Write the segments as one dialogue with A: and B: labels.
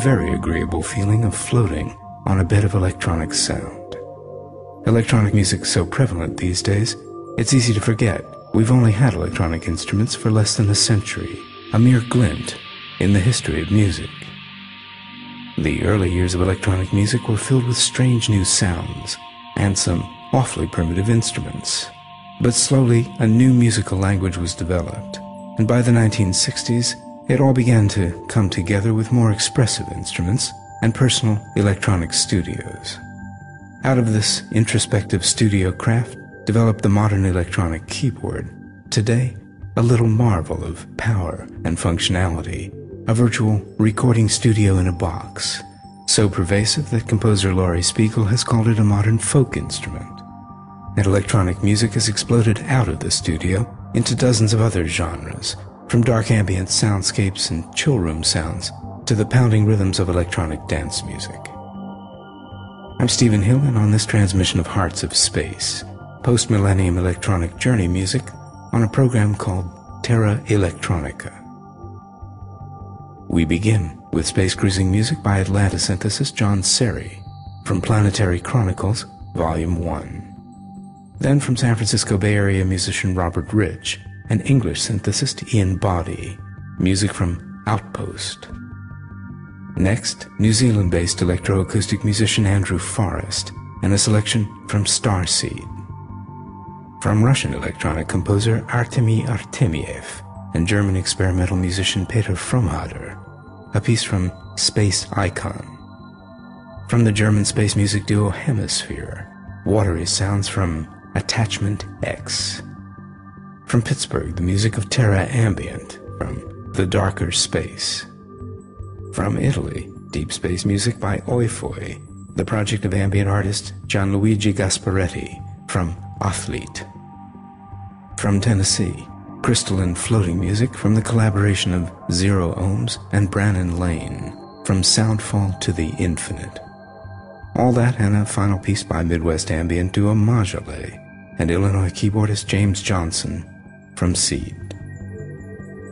A: very agreeable feeling of floating on a bed of electronic sound. Electronic music so prevalent these days, it's easy to forget we've only had electronic instruments for less than a century, a mere glint in the history of music. The early years of electronic music were filled with strange new sounds and some awfully primitive instruments. But slowly, a new musical language was developed, and by the 1960s, it all began to come together with more expressive instruments and personal electronic studios. Out of this introspective studio craft developed the modern electronic keyboard, today a little marvel of power and functionality, a virtual recording studio in a box, so pervasive that composer Laurie Spiegel has called it a modern folk instrument. And electronic music has exploded out of the studio into dozens of other genres, from dark ambient soundscapes and chill room sounds to the pounding rhythms of electronic dance music. I'm Stephen Hill, and on this transmission of Hearts of Space, post millennium electronic journey music on a program called Terra Electronica. We begin with space cruising music by Atlanta synthesist John Serrie from Planetary Chronicles, Volume 1. Then from San Francisco Bay Area musician Robert Rich and English synthesist Ian Boddy, music from Outpost. Next, New Zealand-based electroacoustic musician Andrew Forrest, and a selection from Starseed. From Russian electronic composer Artemy Artemiev and German experimental musician Peter Frohmader, a piece from Space Icon. From the German space music duo Hemisphere, watery sounds from Attachment X. From Pittsburgh, the music of Terra Ambient from The Darker Space. From Italy, deep space music by Oöphoi, the project of ambient artist Gianluigi Gasparetti from Athlete. From Tennessee, crystalline floating music from the collaboration of Zero Ohms and Brannan Lane from Soundfall to the Infinite. All that and a final piece by Midwest ambient duo Majale and Illinois keyboardist James Johnson from Seed.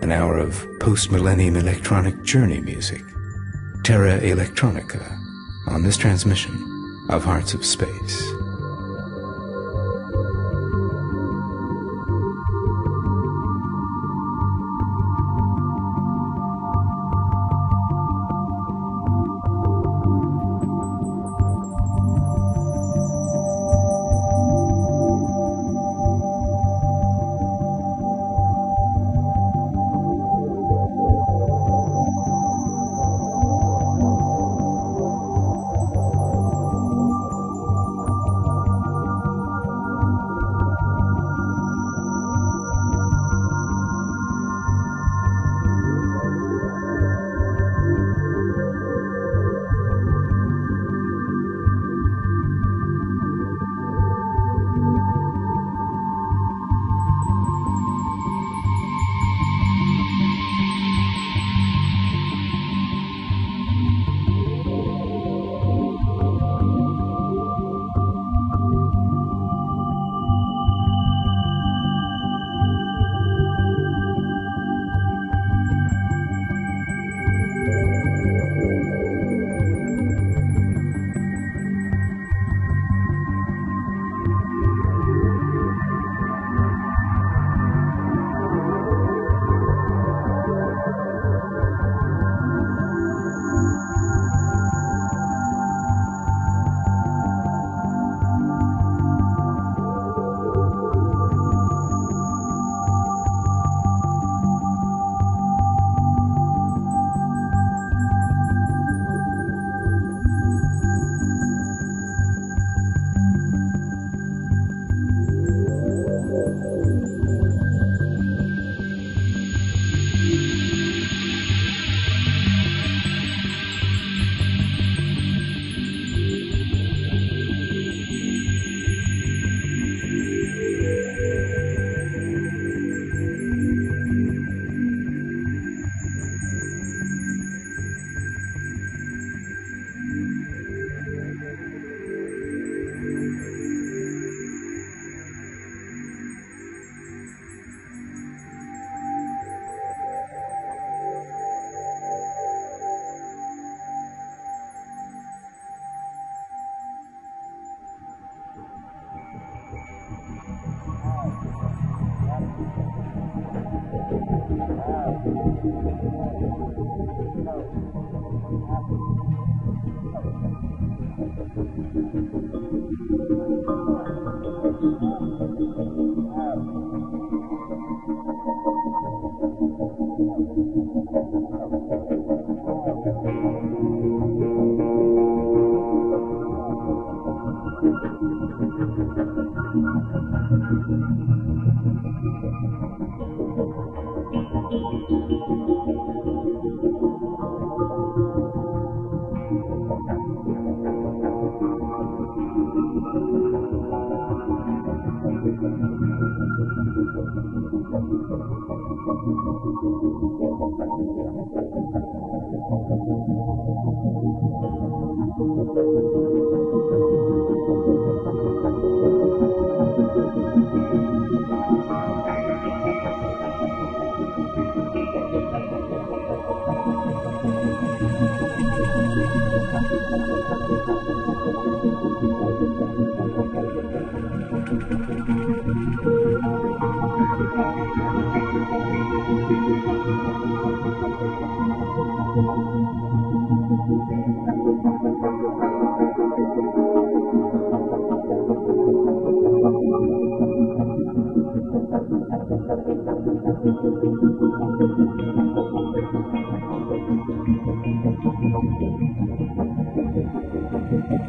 A: An hour of post-millennium electronic journey music. Terra Electronica on this transmission of Hearts of Space.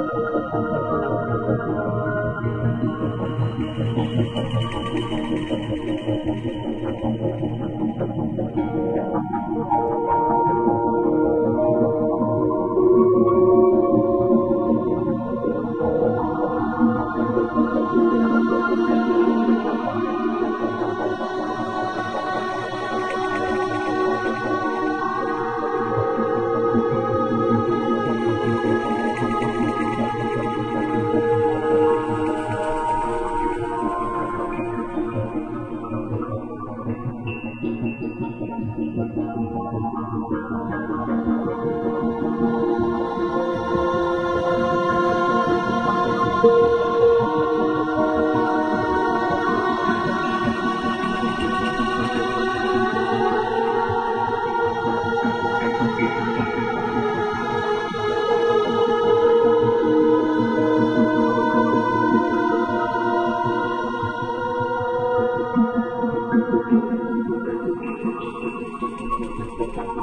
A: Thank you.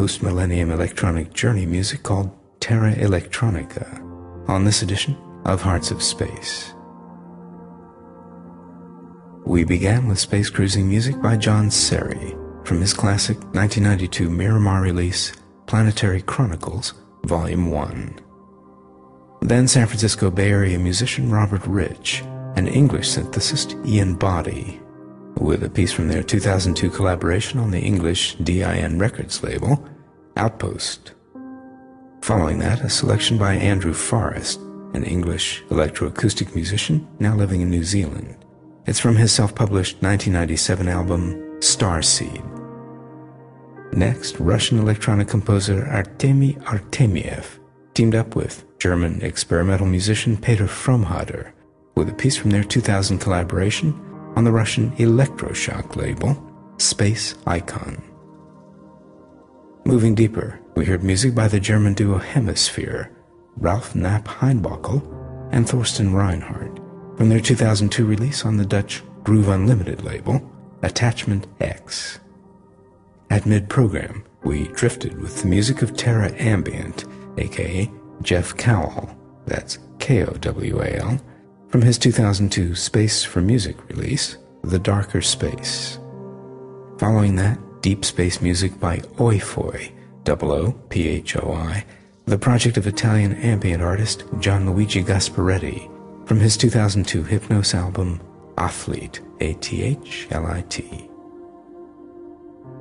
A: post millennium electronic journey music called Terra Electronica on this edition of Hearts of Space. We began with space cruising music by John Serrie from his classic 1992 Miramar release, Planetary Chronicles, Volume 1. Then San Francisco Bay Area musician Robert Rich and English synthesist Ian Boddy with a piece from their 2002 collaboration on the English DIN Records label, Outpost. Following that, a selection by Andrew Forrest, an English electroacoustic musician now living in New Zealand. It's from his self-published 1997 album, Starseed. Next, Russian electronic composer Artemy Artemiev teamed up with German experimental musician Peter Frohmader with a piece from their 2000 collaboration on the Russian Electroshock label, Space Icon. Moving deeper, we heard music by the German duo Hemisphere, Ralph Knapp Heinbockel and Thorsten Reinhardt, from their 2002 release on the Dutch Groove Unlimited label, Attachment X. At mid-program, we drifted with the music of Terra Ambient, aka Jeff Kowal, that's K-O-W-A-L, from his 2002 Space for Music release, The Darker Space. Following that, deep space music by Oöphoi, O-O-P-H-O-I, the project of Italian ambient artist Gianluigi Gasparetti, from his 2002 Hypnos album, Athlit, A-T-H-L-I-T.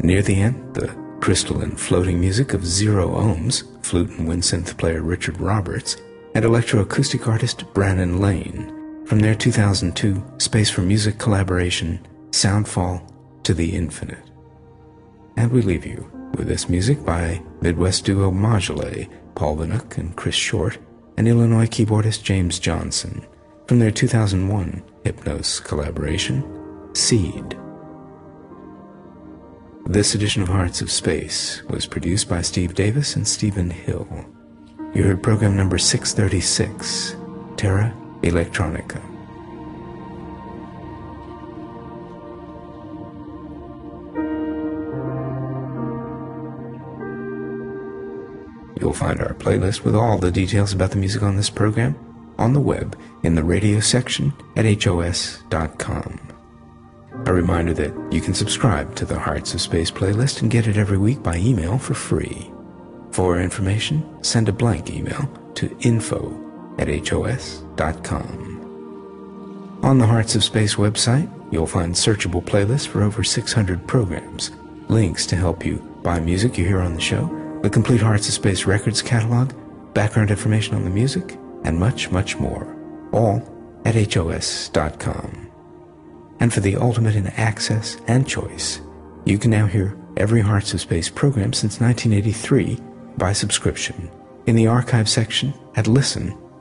A: Near the end, the crystalline floating music of Zero Ohms, flute and wind synth player Richard Roberts, and electroacoustic artist Brannan Lane, from their 2002 Space for Music collaboration, Soundfall to the Infinite. And we leave you with this music by Midwest duo Modulay, Paul Vnuk and Chris Short, and Illinois keyboardist James Johnson, from their 2001 Hypnos collaboration, Seed. This edition of Hearts of Space was produced by Steve Davis and Stephen Hill. You heard program number 636, Terra Electronica. You'll find our playlist with all the details about the music on this program on the web in the radio section at HOS.com. A reminder that you can subscribe to the Hearts of Space playlist and get it every week by email for free. For information, send a blank email to info at HOS.com. On the Hearts of Space website, you'll find searchable playlists for over 600 programs, links to help you buy music you hear on the show, the complete Hearts of Space Records catalog, background information on the music, and much, much more, all at HOS.com. And for the ultimate in access and choice, you can now hear every Hearts of Space program since 1983 by subscription in the archive section at listen.hos.com.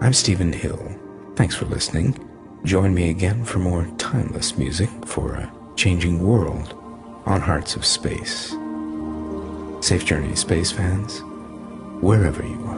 A: I'm Stephen Hill. Thanks for listening. Join me again for more timeless music for a changing world on Hearts of Space. Safe journey, space fans, wherever you are.